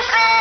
Tuesday.